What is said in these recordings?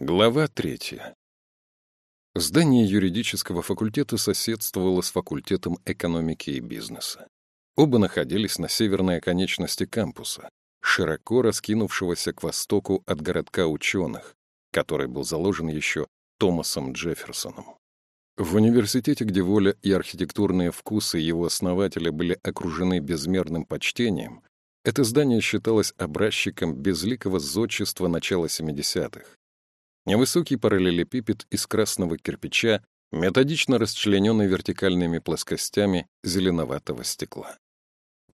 Глава третья. Здание юридического факультета соседствовало с факультетом экономики и бизнеса. Оба находились на северной оконечности кампуса, широко раскинувшегося к востоку от городка ученых, который был заложен еще Томасом Джефферсоном. В университете, где воля и архитектурные вкусы его основателя были окружены безмерным почтением, это здание считалось образчиком безликого зодчества начала 70-х. Невысокий параллелепипед из красного кирпича, методично расчлененный вертикальными плоскостями зеленоватого стекла.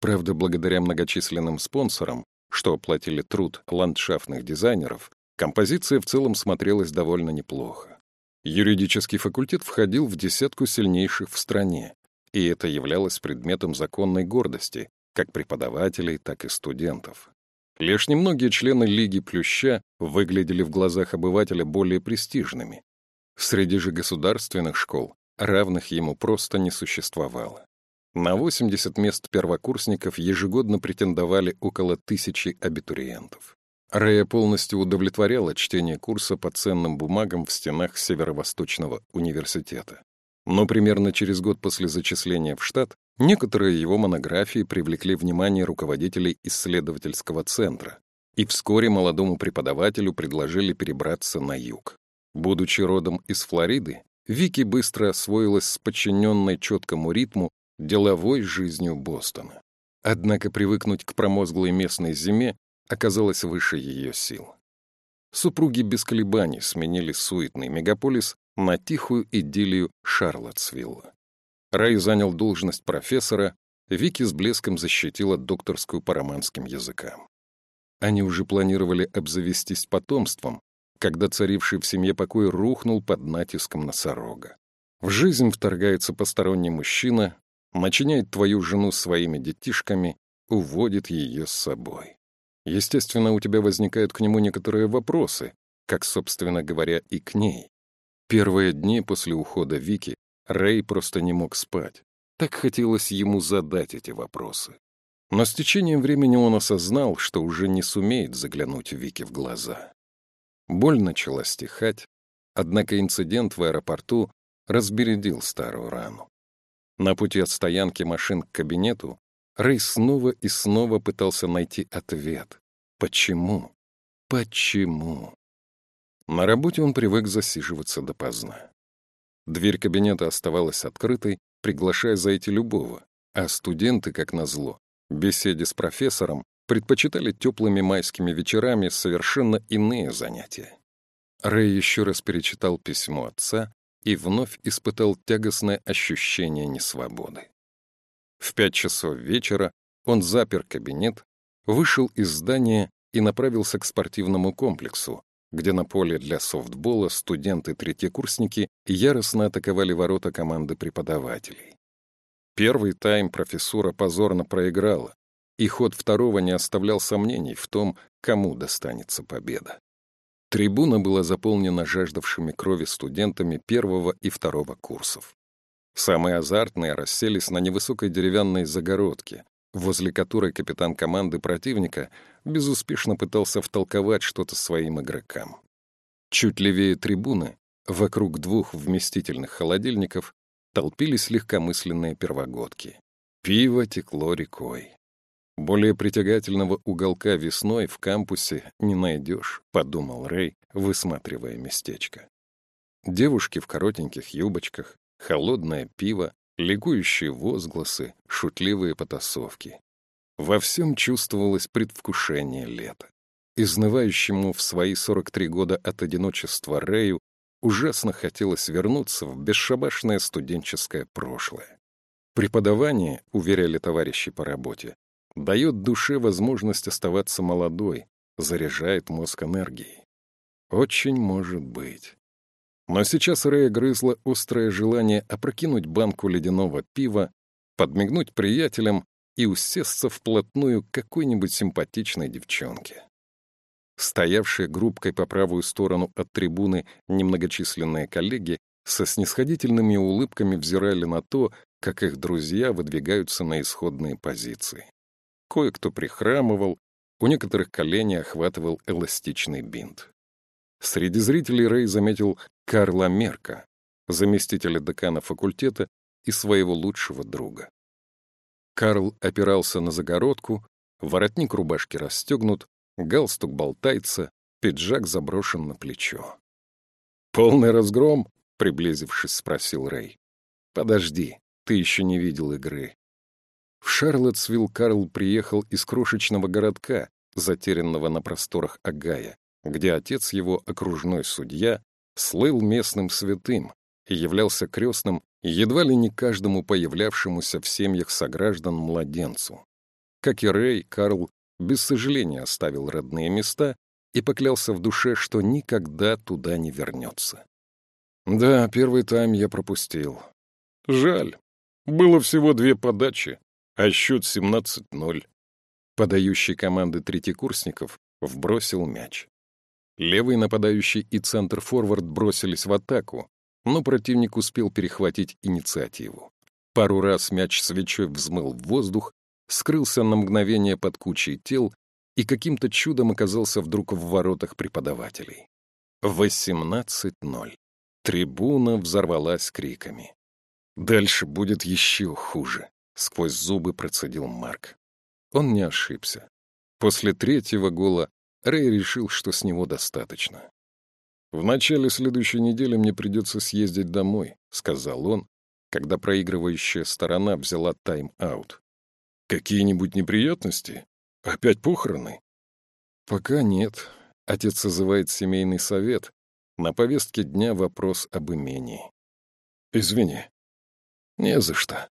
Правда, благодаря многочисленным спонсорам, что оплатили труд ландшафтных дизайнеров, композиция в целом смотрелась довольно неплохо. Юридический факультет входил в десятку сильнейших в стране, и это являлось предметом законной гордости как преподавателей, так и студентов. Лишь немногие члены Лиги Плюща выглядели в глазах обывателя более престижными. Среди же государственных школ равных ему просто не существовало. На 80 мест первокурсников ежегодно претендовали около тысячи абитуриентов. Рэя полностью удовлетворяла чтение курса по ценным бумагам в стенах Северо-Восточного университета. Но примерно через год после зачисления в штат Некоторые его монографии привлекли внимание руководителей исследовательского центра, и вскоре молодому преподавателю предложили перебраться на юг. Будучи родом из Флориды, Вики быстро освоилась с подчиненной четкому ритму деловой жизнью Бостона. Однако привыкнуть к промозглой местной зиме оказалось выше ее сил. Супруги без колебаний сменили суетный мегаполис на тихую идиллию Шарлоттсвилла. Рай занял должность профессора, Вики с блеском защитила докторскую по романским языкам. Они уже планировали обзавестись потомством, когда царивший в семье покой рухнул под натиском носорога. В жизнь вторгается посторонний мужчина, начиняет твою жену своими детишками, уводит ее с собой. Естественно, у тебя возникают к нему некоторые вопросы, как, собственно говоря, и к ней. Первые дни после ухода Вики Рэй просто не мог спать. Так хотелось ему задать эти вопросы. Но с течением времени он осознал, что уже не сумеет заглянуть Вики в глаза. Боль начала стихать, однако инцидент в аэропорту разбередил старую рану. На пути от стоянки машин к кабинету Рэй снова и снова пытался найти ответ. Почему? Почему? На работе он привык засиживаться допоздна. Дверь кабинета оставалась открытой, приглашая зайти любого, а студенты, как назло, беседе с профессором предпочитали теплыми майскими вечерами совершенно иные занятия. Рэй еще раз перечитал письмо отца и вновь испытал тягостное ощущение несвободы. В пять часов вечера он запер кабинет, вышел из здания и направился к спортивному комплексу, где на поле для софтбола студенты-третьекурсники яростно атаковали ворота команды преподавателей. Первый тайм профессура позорно проиграла, и ход второго не оставлял сомнений в том, кому достанется победа. Трибуна была заполнена жаждавшими крови студентами первого и второго курсов. Самые азартные расселись на невысокой деревянной загородке, возле которой капитан команды противника безуспешно пытался втолковать что-то своим игрокам. Чуть левее трибуны, вокруг двух вместительных холодильников, толпились легкомысленные первогодки. Пиво текло рекой. Более притягательного уголка весной в кампусе не найдешь, подумал Рэй, высматривая местечко. Девушки в коротеньких юбочках, холодное пиво, ликующие возгласы, шутливые потасовки. Во всем чувствовалось предвкушение лета. Изнывающему в свои 43 года от одиночества Рэю ужасно хотелось вернуться в бесшабашное студенческое прошлое. Преподавание, уверяли товарищи по работе, дает душе возможность оставаться молодой, заряжает мозг энергией. Очень может быть. Но сейчас Рэя грызло острое желание опрокинуть банку ледяного пива, подмигнуть приятелям и усесться вплотную к какой-нибудь симпатичной девчонке. Стоявшие группкой по правую сторону от трибуны немногочисленные коллеги со снисходительными улыбками взирали на то, как их друзья выдвигаются на исходные позиции. Кое-кто прихрамывал, у некоторых колени охватывал эластичный бинт. Среди зрителей Рэй заметил Карла Мерка, заместителя декана факультета и своего лучшего друга. Карл опирался на загородку, воротник рубашки расстегнут, галстук болтается, пиджак заброшен на плечо. «Полный разгром?» — приблизившись, спросил Рэй. «Подожди, ты еще не видел игры». В Шарлоттсвилл Карл приехал из крошечного городка, затерянного на просторах Агая, где отец его, окружной судья, слыл местным святым и являлся крестным едва ли не каждому появлявшемуся в семьях сограждан младенцу. Как и Рэй, Карл без сожаления оставил родные места и поклялся в душе, что никогда туда не вернется. Да, первый тайм я пропустил. Жаль. Было всего две подачи, а счет 17-0. Подающий команды третьекурсников вбросил мяч. Левый нападающий и центр-форвард бросились в атаку, но противник успел перехватить инициативу. Пару раз мяч свечой взмыл в воздух, скрылся на мгновение под кучей тел и каким-то чудом оказался вдруг в воротах преподавателей. 18-0. Трибуна взорвалась криками. «Дальше будет еще хуже», — сквозь зубы процедил Марк. Он не ошибся. После третьего гола Рэй решил, что с него достаточно. «В начале следующей недели мне придется съездить домой», — сказал он, когда проигрывающая сторона взяла тайм-аут. «Какие-нибудь неприятности? Опять похороны?» «Пока нет. Отец созывает семейный совет. На повестке дня вопрос об имении». «Извини». «Не за что.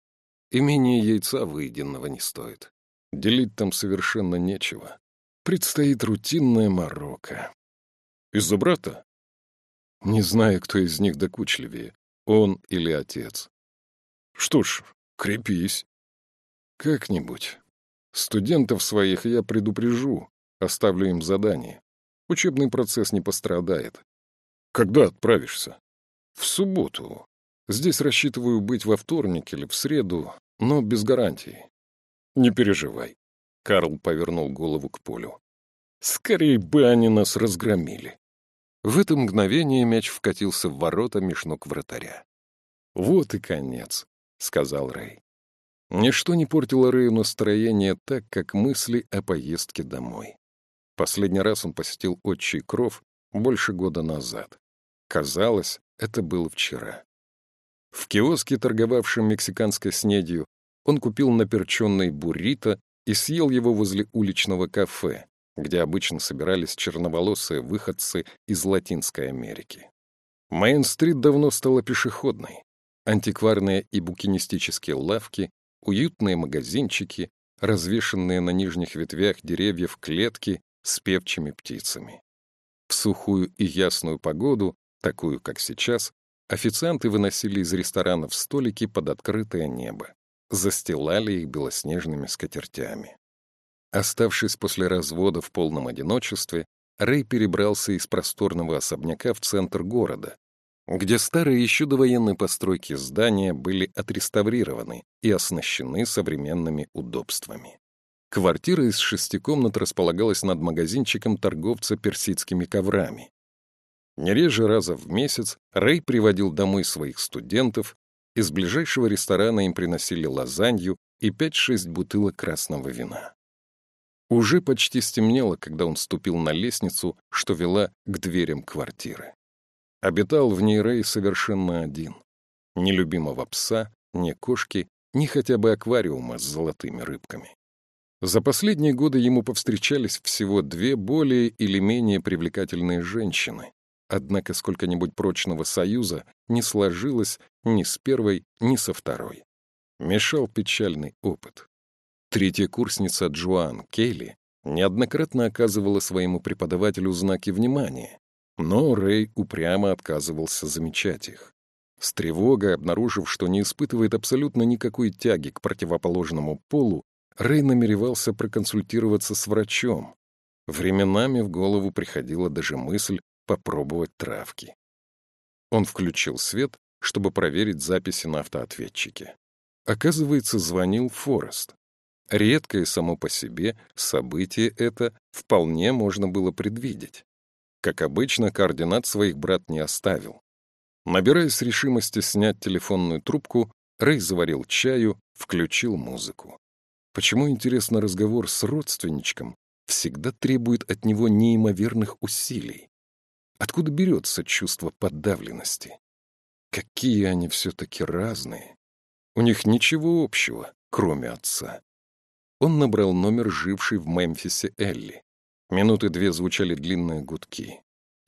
Имение яйца выеденного не стоит. Делить там совершенно нечего. Предстоит рутинная морока. Из-за брата? Не знаю, кто из них докучливее, он или отец. Что ж, крепись. Как-нибудь. Студентов своих я предупрежу, оставлю им задание. Учебный процесс не пострадает. Когда отправишься? В субботу. Здесь рассчитываю быть во вторник или в среду, но без гарантии. Не переживай. Карл повернул голову к полю. Скорее бы они нас разгромили. В это мгновение мяч вкатился в ворота меж ног вратаря. «Вот и конец», — сказал Рэй. Ничто не портило Рэю настроение так, как мысли о поездке домой. Последний раз он посетил отчий кров больше года назад. Казалось, это было вчера. В киоске, торговавшем мексиканской снедью, он купил наперченный буррито и съел его возле уличного кафе, где обычно собирались черноволосые выходцы из Латинской Америки. Мейн-стрит давно стала пешеходной. Антикварные и букинистические лавки, уютные магазинчики, развешенные на нижних ветвях деревьев клетки с певчими птицами. В сухую и ясную погоду, такую, как сейчас, официанты выносили из ресторанов столики под открытое небо застилали их белоснежными скатертями. Оставшись после развода в полном одиночестве, Рэй перебрался из просторного особняка в центр города, где старые еще довоенные постройки здания были отреставрированы и оснащены современными удобствами. Квартира из шести комнат располагалась над магазинчиком торговца персидскими коврами. Не реже раза в месяц Рэй приводил домой своих студентов из ближайшего ресторана им приносили лазанью и 5-6 бутылок красного вина. Уже почти стемнело, когда он ступил на лестницу, что вела к дверям квартиры. Обитал в ней Рэй совершенно один. Ни любимого пса, ни кошки, ни хотя бы аквариума с золотыми рыбками. За последние годы ему повстречались всего две более или менее привлекательные женщины, Однако сколько-нибудь прочного союза не сложилось ни с первой, ни со второй. Мешал печальный опыт. Третья курсница Джоан Кейли неоднократно оказывала своему преподавателю знаки внимания, но Рэй упрямо отказывался замечать их. С тревогой обнаружив, что не испытывает абсолютно никакой тяги к противоположному полу, Рэй намеревался проконсультироваться с врачом. Временами в голову приходила даже мысль попробовать травки. Он включил свет, чтобы проверить записи на автоответчике. Оказывается, звонил Форест. Редкое само по себе событие это вполне можно было предвидеть. Как обычно, координат своих брат не оставил. Набираясь решимости снять телефонную трубку, Рэй заварил чаю, включил музыку. Почему, интересно, разговор с родственничком всегда требует от него неимоверных усилий? Откуда берется чувство подавленности? Какие они все-таки разные. У них ничего общего, кроме отца. Он набрал номер, живший в Мемфисе Элли. Минуты две звучали длинные гудки.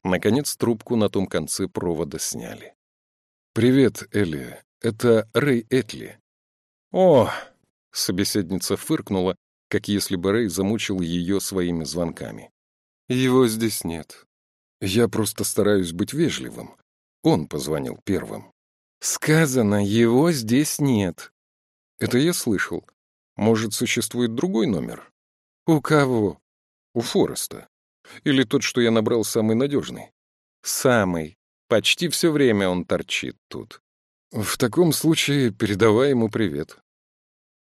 Наконец трубку на том конце провода сняли. «Привет, Элли. Это Рэй Этли». «О!» — собеседница фыркнула, как если бы Рэй замучил ее своими звонками. «Его здесь нет. Я просто стараюсь быть вежливым. Он позвонил первым». «Сказано, его здесь нет». «Это я слышал. Может, существует другой номер?» «У кого?» «У Фореста. Или тот, что я набрал, самый надежный?» «Самый. Почти все время он торчит тут». «В таком случае передавай ему привет».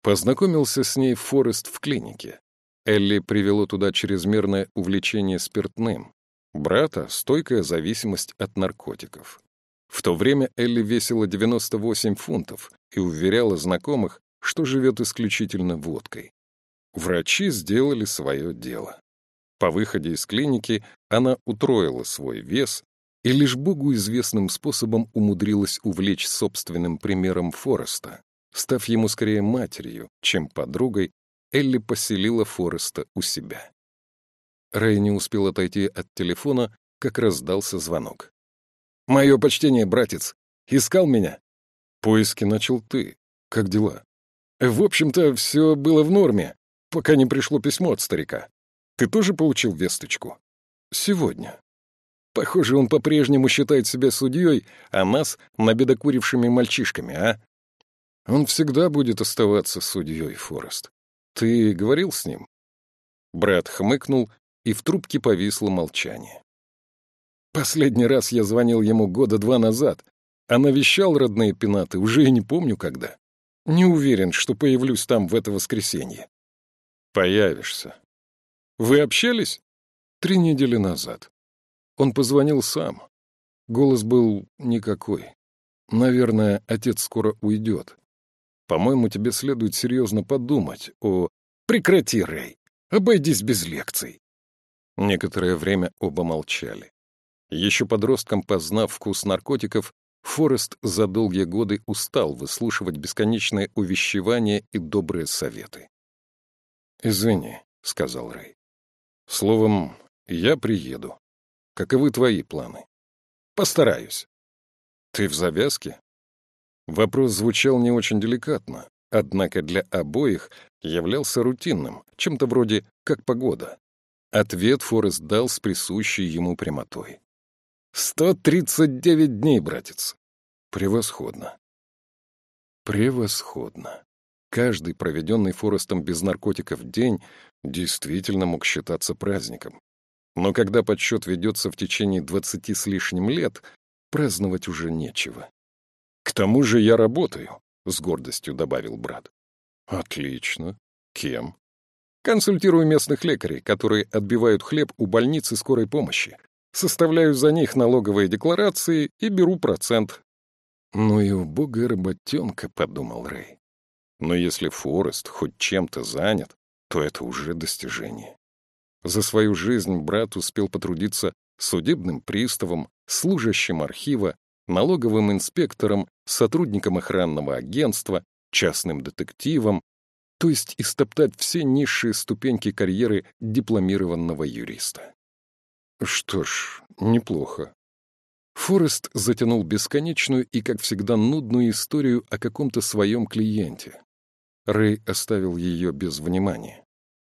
Познакомился с ней Форест в клинике. Элли привело туда чрезмерное увлечение спиртным. Брата — стойкая зависимость от наркотиков. В то время Элли весила 98 фунтов и уверяла знакомых, что живет исключительно водкой. Врачи сделали свое дело. По выходе из клиники она утроила свой вес и лишь Богу известным способом умудрилась увлечь собственным примером Фореста. Став ему скорее матерью, чем подругой, Элли поселила Фореста у себя. Рэй не успел отойти от телефона, как раздался звонок. «Мое почтение, братец! Искал меня?» «Поиски начал ты. Как дела?» В общем-то, все было в норме, пока не пришло письмо от старика. Ты тоже получил весточку? Сегодня. Похоже, он по-прежнему считает себя судьей, а нас — набедокурившими мальчишками, а? Он всегда будет оставаться судьей, Форест. Ты говорил с ним? Брат хмыкнул, и в трубке повисло молчание. Последний раз я звонил ему года два назад, а навещал родные пенаты уже и не помню когда. Не уверен, что появлюсь там в это воскресенье. Появишься. Вы общались? Три недели назад. Он позвонил сам. Голос был никакой. Наверное, отец скоро уйдет. По-моему, тебе следует серьезно подумать о... Прекрати, Рэй. Обойдись без лекций. Некоторое время оба молчали. Еще подростком, познав вкус наркотиков, Форест за долгие годы устал выслушивать бесконечные увещевания и добрые советы. «Извини», — сказал Рэй. «Словом, я приеду. Каковы твои планы?» «Постараюсь». «Ты в завязке?» Вопрос звучал не очень деликатно, однако для обоих являлся рутинным, чем-то вроде «как погода». Ответ Форест дал с присущей ему прямотой. Сто тридцать девять дней, братец. Превосходно. Превосходно. Каждый проведенный Форестом без наркотиков день действительно мог считаться праздником. Но когда подсчет ведется в течение двадцати с лишним лет, праздновать уже нечего. «К тому же я работаю», — с гордостью добавил брат. «Отлично. Кем?» «Консультирую местных лекарей, которые отбивают хлеб у больницы скорой помощи составляю за них налоговые декларации и беру процент. «Ну и убогая работенка», — подумал Рэй. Но если Форест хоть чем-то занят, то это уже достижение. За свою жизнь брат успел потрудиться судебным приставом, служащим архива, налоговым инспектором, сотрудником охранного агентства, частным детективом, то есть истоптать все низшие ступеньки карьеры дипломированного юриста. Что ж, неплохо. Форест затянул бесконечную и, как всегда, нудную историю о каком-то своем клиенте. Рэй оставил ее без внимания.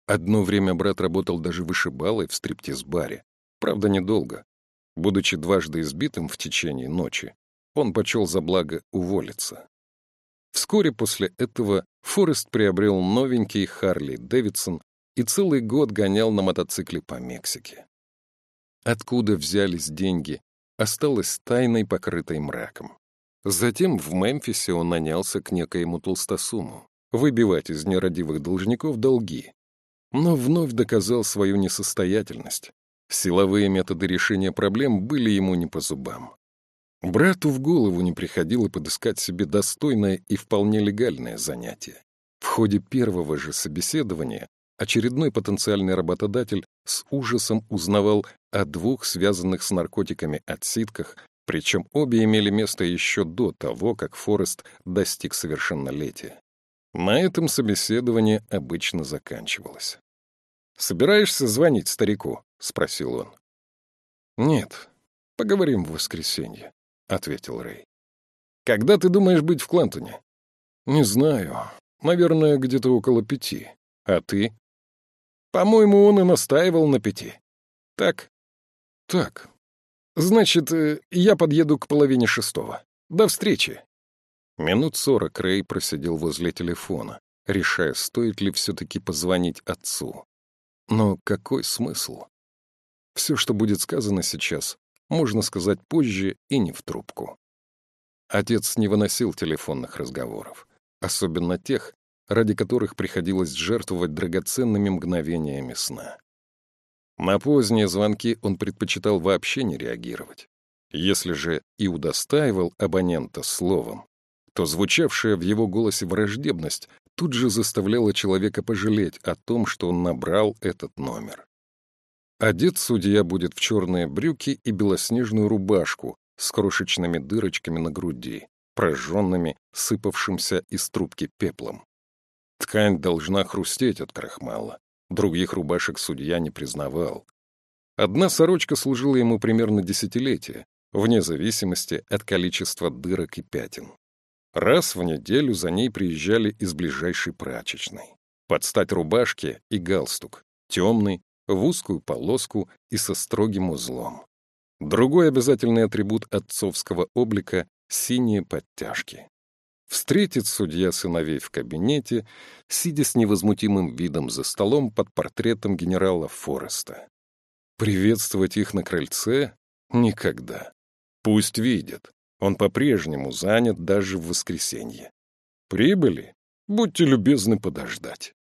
Одно время брат работал даже вышибалой в стриптиз-баре. Правда, недолго. Будучи дважды избитым в течение ночи, он почел за благо уволиться. Вскоре после этого Форест приобрел новенький Харли Дэвидсон и целый год гонял на мотоцикле по Мексике. Откуда взялись деньги, осталось тайной, покрытой мраком. Затем в Мемфисе он нанялся к некоему толстосуму, выбивать из нерадивых должников долги, но вновь доказал свою несостоятельность. Силовые методы решения проблем были ему не по зубам. Брату в голову не приходило подыскать себе достойное и вполне легальное занятие. В ходе первого же собеседования очередной потенциальный работодатель с ужасом узнавал о двух связанных с наркотиками отсидках, причем обе имели место еще до того, как Форест достиг совершеннолетия. На этом собеседование обычно заканчивалось. «Собираешься звонить старику?» — спросил он. «Нет, поговорим в воскресенье», — ответил Рэй. «Когда ты думаешь быть в Клантоне?» «Не знаю. Наверное, где-то около пяти. А ты?» «По-моему, он и настаивал на пяти». «Так?» «Так. Значит, э, я подъеду к половине шестого. До встречи». Минут сорок Рэй просидел возле телефона, решая, стоит ли все-таки позвонить отцу. Но какой смысл? Все, что будет сказано сейчас, можно сказать позже и не в трубку. Отец не выносил телефонных разговоров, особенно тех, ради которых приходилось жертвовать драгоценными мгновениями сна. На поздние звонки он предпочитал вообще не реагировать. Если же и удостаивал абонента словом, то звучавшая в его голосе враждебность тут же заставляла человека пожалеть о том, что он набрал этот номер. Одет судья будет в черные брюки и белоснежную рубашку с крошечными дырочками на груди, прожженными, сыпавшимся из трубки пеплом. Ткань должна хрустеть от крахмала. Других рубашек судья не признавал. Одна сорочка служила ему примерно десятилетие, вне зависимости от количества дырок и пятен. Раз в неделю за ней приезжали из ближайшей прачечной. Под стать рубашке и галстук, темный, в узкую полоску и со строгим узлом. Другой обязательный атрибут отцовского облика — синие подтяжки. Встретит судья сыновей в кабинете, сидя с невозмутимым видом за столом под портретом генерала Фореста. Приветствовать их на крыльце — никогда. Пусть видят, он по-прежнему занят даже в воскресенье. Прибыли? Будьте любезны подождать.